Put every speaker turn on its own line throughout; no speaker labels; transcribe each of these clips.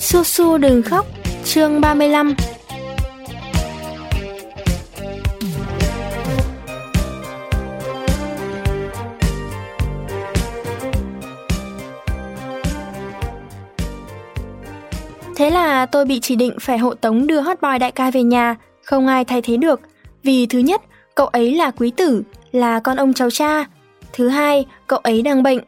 Su Su đừng khóc, chương 35 Thế là tôi bị chỉ định phải hộ tống đưa hot boy đại ca về nhà, không ai thay thế được. Vì thứ nhất, cậu ấy là quý tử, là con ông cháu cha. Thứ hai, cậu ấy đang bệnh.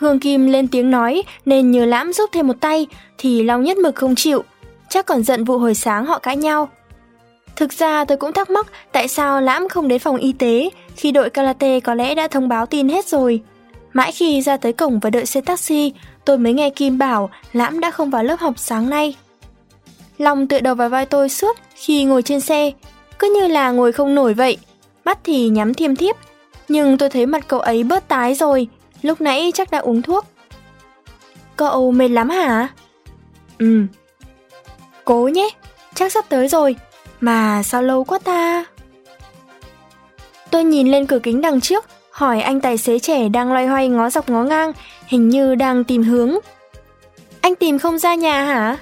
Hương Kim lên tiếng nói nên nhờ lãm giúp thêm một tay, thì Long nhất mực không chịu. Chắc còn giận vụ hồi sáng họ cãi nhau. Thực ra tôi cũng thắc mắc tại sao lãm không đến phòng y tế khi đội karate có lẽ đã thông báo tin hết rồi. Mãi khi ra tới cổng và đợi xe taxi, tôi mới nghe Kim bảo Lãm đã không vào lớp học sáng nay. Long tựa đầu vào vai tôi suốt khi ngồi trên xe, cứ như là ngồi không nổi vậy. Mắt thì nhắm thiêm thiếp, nhưng tôi thấy mặt cậu ấy bớt tái rồi, lúc nãy chắc đã uống thuốc. Cậu mệt lắm hả? Ừ. Cố nhé, chắc sắp tới rồi, mà sao lâu quá ta? Tôi nhìn lên cửa kính đằng trước, hỏi anh tài xế trẻ đang loay hoay ngó dọc ngó ngang, hình như đang tìm hướng. Anh tìm không ra nhà hả?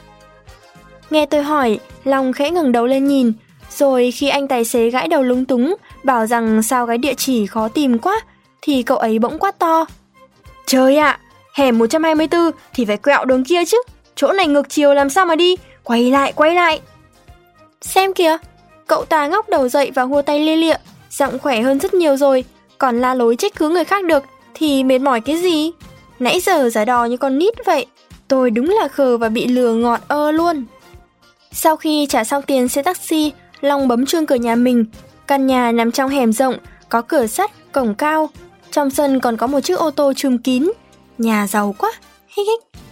Nghe tôi hỏi, Long khẽ ngẩng đầu lên nhìn, rồi khi anh tài xế gãi đầu lúng túng, bảo rằng sao cái địa chỉ khó tìm quá, thì cậu ấy bỗng quát to. Trời ạ, à, hẻm 124 thì phải quẹo đường kia chứ, chỗ này ngược chiều làm sao mà đi, quay lại, quay lại. Xem kìa, cậu ta ngóc đầu dậy và hua tay lia lịa, giọng khỏe hơn rất nhiều rồi, còn la lối trách cứ người khác được thì mệt mỏi cái gì? Nãy giờ giả đò như con nít vậy. Tôi đúng là khờ và bị lừa ngọt ơ luôn. Sau khi trả xong tiền xe taxi, Long bấm chuông cửa nhà mình. Căn nhà nằm trong hẻm rộng, có cửa sắt, cổng cao. Trong sân còn có một chiếc ô tô trùm kín. Nhà giàu quá, hích hích.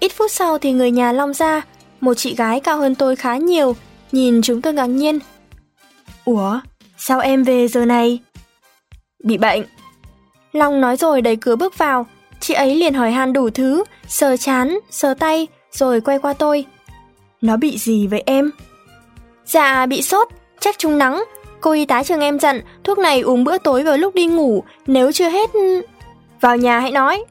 Ít phút sau thì người nhà Long ra, một chị gái cao hơn tôi khá nhiều, nhìn chúng tôi ngạc nhiên. Ủa, sao em về giờ này? Bị bệnh. Long nói rồi đẩy cửa bước vào, chị ấy liền hỏi han đủ thứ, sờ chán, sờ tay, rồi quay qua tôi. Nó bị gì vậy em? Dạ, bị sốt, chắc trúng nắng. Cô y tá trường em dặn, thuốc này uống bữa tối vào lúc đi ngủ, nếu chưa hết... Ừ, vào nhà hãy nói.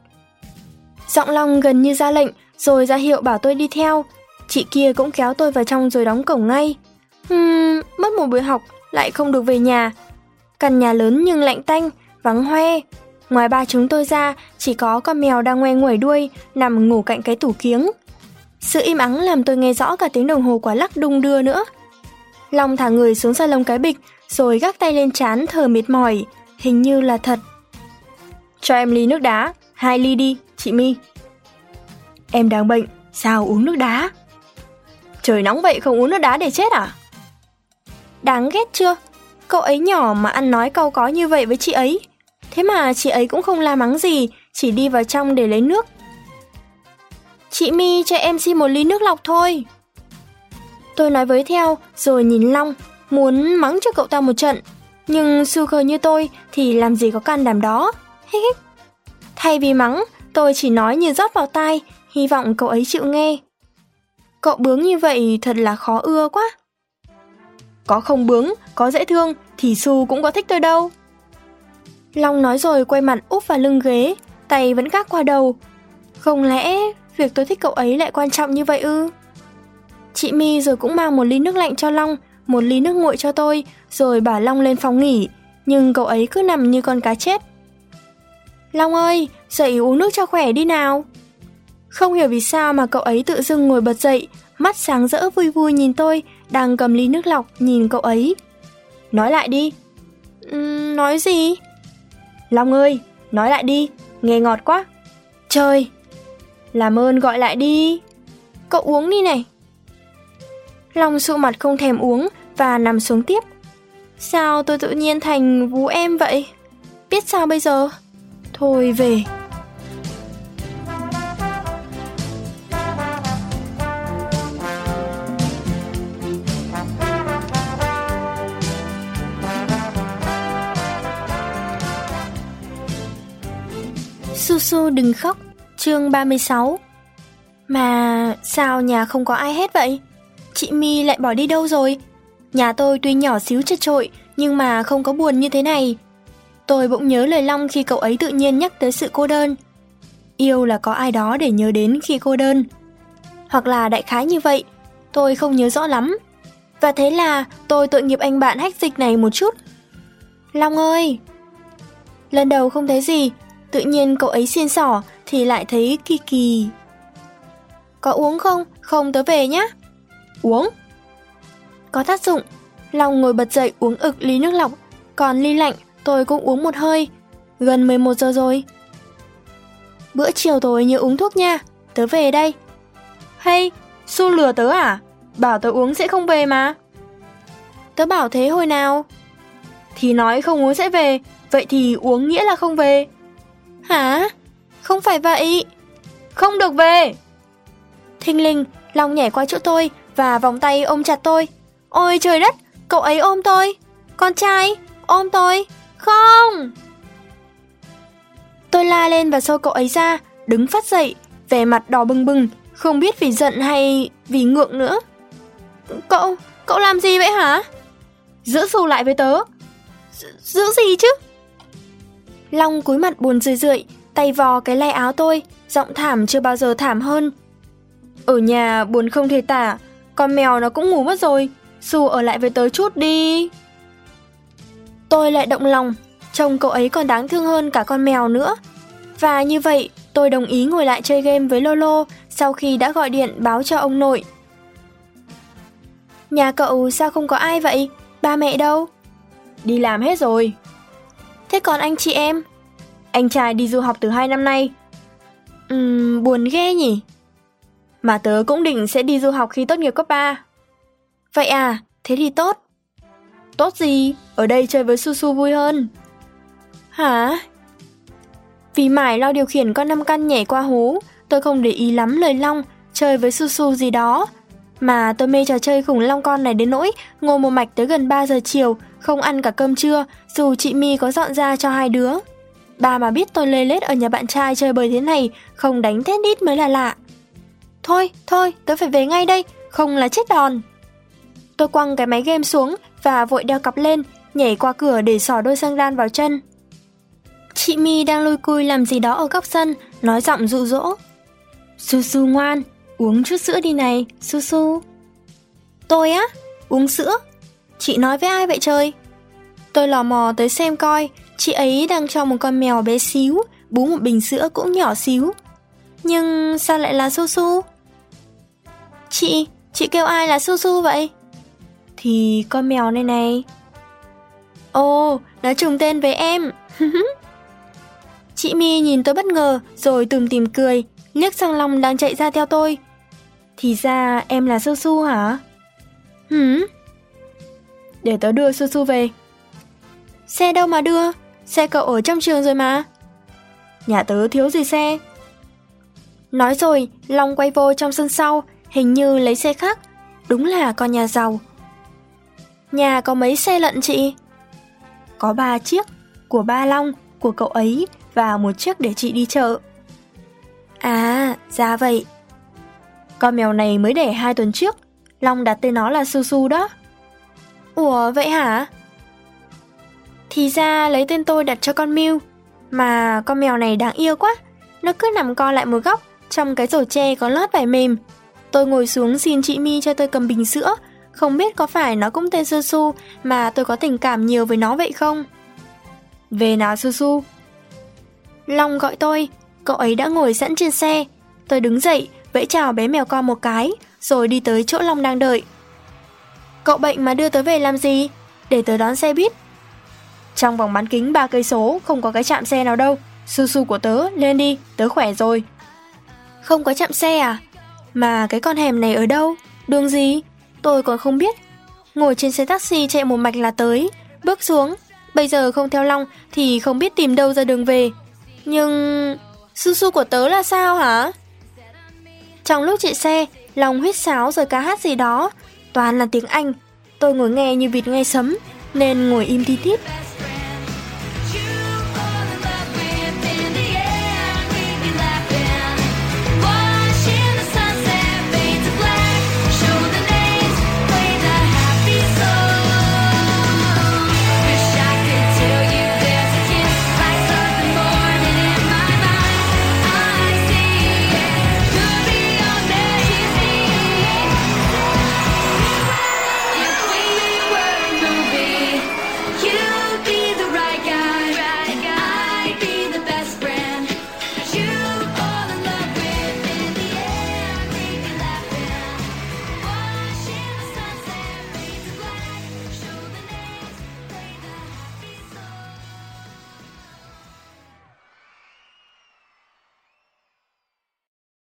Giọng Long gần như ra lệnh, rồi ra hiệu bảo tôi đi theo. Chị kia cũng kéo tôi vào trong rồi đóng cổng ngay. Hmm, mất một buổi học, lại không được về nhà. Căn nhà lớn nhưng lạnh tanh, vắng hoe. Ngoài ba chúng tôi ra, chỉ có con mèo đang ngoe nguẩy đuôi, nằm ngủ cạnh cái tủ kiếng. Sự im ắng làm tôi nghe rõ cả tiếng đồng hồ quả lắc đung đưa nữa. Long thả người xuống salon cái bịch, rồi gác tay lên chán thở mệt mỏi, hình như là thật. Cho em ly nước đá, hai ly đi, chị My. Em đang bệnh, sao uống nước đá? Trời nóng vậy không uống nước đá để chết à? Đáng ghét chưa? Cậu ấy nhỏ mà ăn nói câu có như vậy với chị ấy. Thế mà chị ấy cũng không la mắng gì, chỉ đi vào trong để lấy nước. Chị My cho em xin một ly nước lọc thôi. Tôi nói với theo, rồi nhìn Long, muốn mắng cho cậu ta một trận. Nhưng sugar như tôi thì làm gì có can đảm đó. Thay vì mắng, tôi chỉ nói như rót vào tai, hy vọng cậu ấy chịu nghe. Cậu bướng như vậy thật là khó ưa quá. Có không bướng, có dễ thương thì Su cũng có thích tôi đâu. Long nói rồi quay mặt úp vào lưng ghế, tay vẫn gác qua đầu. Không lẽ việc tôi thích cậu ấy lại quan trọng như vậy ư? Chị My rồi cũng mang một ly nước lạnh cho Long, một ly nước nguội cho tôi, rồi bảo Long lên phòng nghỉ, nhưng cậu ấy cứ nằm như con cá chết. Long ơi, dậy uống nước cho khỏe đi nào. Không hiểu vì sao mà cậu ấy tự dưng ngồi bật dậy, mắt sáng rỡ vui vui nhìn tôi, đang cầm ly nước lọc nhìn cậu ấy. Nói lại đi. Uhm, nói gì? Long ơi, nói lại đi, nghe ngọt quá. Trời, làm ơn gọi lại đi. Cậu uống đi này. Long sụ mặt không thèm uống và nằm xuống tiếp. Sao tôi tự nhiên thành vú em vậy? Biết sao bây giờ? Thôi về. Su Su đừng khóc, chương 36 Mà sao nhà không có ai hết vậy? Chị My lại bỏ đi đâu rồi? Nhà tôi tuy nhỏ xíu chật trội, nhưng mà không có buồn như thế này. Tôi bỗng nhớ lời Long khi cậu ấy tự nhiên nhắc tới sự cô đơn. Yêu là có ai đó để nhớ đến khi cô đơn. hoặc là đại khái như vậy, tôi không nhớ rõ lắm. Và thế là tôi tội nghiệp anh bạn hách dịch này một chút. Long ơi! Lần đầu không thấy gì, tự nhiên cậu ấy xiên sỏ thì lại thấy kỳ kỳ. Có uống không? Không tớ về nhá. Uống. Có tác dụng. Long ngồi bật dậy uống ực ly nước lọc, còn ly lạnh tôi cũng uống một hơi. Gần 11 giờ rồi. Bữa chiều tối nhớ uống thuốc nha, tớ về đây. Hay, Su lừa tớ à? Bảo tớ uống sẽ không về mà. Tớ bảo thế hồi nào? Thì nói không uống sẽ về, vậy thì uống nghĩa là không về. Hả? Không phải vậy. Không được về. Thinh linh, Long nhảy qua chỗ tôi và vòng tay ôm chặt tôi. Ôi trời đất, cậu ấy ôm tôi. Con trai, ôm tôi. Không! Tôi la lên và xô cậu ấy ra, đứng phát dậy, vẻ mặt đỏ bừng bừng, không biết vì giận hay vì ngượng nữa. Cậu, cậu làm gì vậy hả? Giữ xù lại với tớ. D giữ gì chứ? Long cúi mặt buồn rười rượi, tay vò cái lai áo tôi, giọng thảm chưa bao giờ thảm hơn. Ở nhà buồn không thể tả, con mèo nó cũng ngủ mất rồi, Su ở lại với tớ chút đi. Tôi lại động lòng, trông cậu ấy còn đáng thương hơn cả con mèo nữa. Và như vậy, tôi đồng ý ngồi lại chơi game với Lolo sau khi đã gọi điện báo cho ông nội. Nhà cậu sao không có ai vậy? Ba mẹ đâu? Đi làm hết rồi. Thế còn anh chị em? Anh trai đi du học từ hai năm nay. Ừm, buồn ghê nhỉ? Mà tớ cũng định sẽ đi du học khi tốt nghiệp cấp 3. Vậy à, thế thì tốt. Tốt gì? Ở đây chơi với Su Su vui hơn. Hả? Vì mải lo điều khiển con năm căn nhảy qua hố, tôi không để ý lắm lời Long, chơi với Su Su gì đó. Mà tôi mê trò chơi khủng long con này đến nỗi ngồi một mạch tới gần 3 giờ chiều, không ăn cả cơm trưa, dù chị Mi có dọn ra cho hai đứa. Bà mà biết tôi lê lết ở nhà bạn trai chơi bời thế này, không đánh thét đít mới là lạ. Thôi, thôi, tôi phải về ngay đây, không là chết đòn. Tôi quăng cái máy game xuống và vội đeo cặp lên, nhảy qua cửa để xỏ đôi xăng đan vào chân. Chị My đang lôi cui làm gì đó ở góc sân, nói giọng dụ dỗ. Su Su ngoan, uống chút sữa đi này, Su Su. Tôi á? Uống sữa? Chị nói với ai vậy trời? Tôi lò mò tới xem coi, chị ấy đang cho một con mèo bé xíu, bú một bình sữa cũng nhỏ xíu. Nhưng sao lại là Su Su? Chị, chị kêu ai là Su Su vậy? Thì con mèo này này. Ồ, nó trùng tên với em. Chị My nhìn tôi bất ngờ rồi tùm tìm cười, liếc sang Long đang chạy ra theo tôi. Thì ra em là Su Su hả? Hửm? Để tớ đưa Su Su về. Xe đâu mà đưa? Xe cậu ở trong trường rồi mà. Nhà tớ thiếu gì xe? Nói rồi, Long quay vô trong sân sau, hình như lấy xe khác. Đúng là con nhà giàu. Nhà có mấy xe lận chị? Có ba chiếc, của ba Long, của cậu ấy và một chiếc để chị đi chợ. À, ra vậy. Con mèo này mới đẻ hai tuần trước, Long đặt tên nó là Su Su đó. Ủa, vậy hả? Thì ra lấy tên tôi đặt cho con Mew, mà con mèo này đáng yêu quá, nó cứ nằm co lại một góc trong cái rổ tre có lót vải mềm. Tôi ngồi xuống xin chị Mi cho tôi cầm bình sữa, không biết có phải nó cũng tên Su Su mà tôi có tình cảm nhiều với nó vậy không? Về nào Su Su? Long gọi tôi, cậu ấy đã ngồi sẵn trên xe. Tôi đứng dậy, vẫy chào bé mèo con một cái, rồi đi tới chỗ Long đang đợi. Cậu bệnh mà đưa tớ về làm gì? Để tớ đón xe buýt. Trong vòng bán kính 3 cây số không có cái chạm xe nào đâu. Su su của tớ, lên đi, tớ khỏe rồi. Không có chạm xe à? Mà cái con hẻm này ở đâu? Đường gì? Tôi còn không biết. Ngồi trên xe taxi chạy một mạch là tới, bước xuống. Bây giờ không theo Long thì không biết tìm đâu ra đường về. Nhưng... Su su của tớ là sao hả? Trong lúc chạy xe, Long huýt sáo rồi ca hát gì đó. Toàn là tiếng Anh. Tôi ngồi nghe như vịt nghe sấm, nên ngồi im tít tít.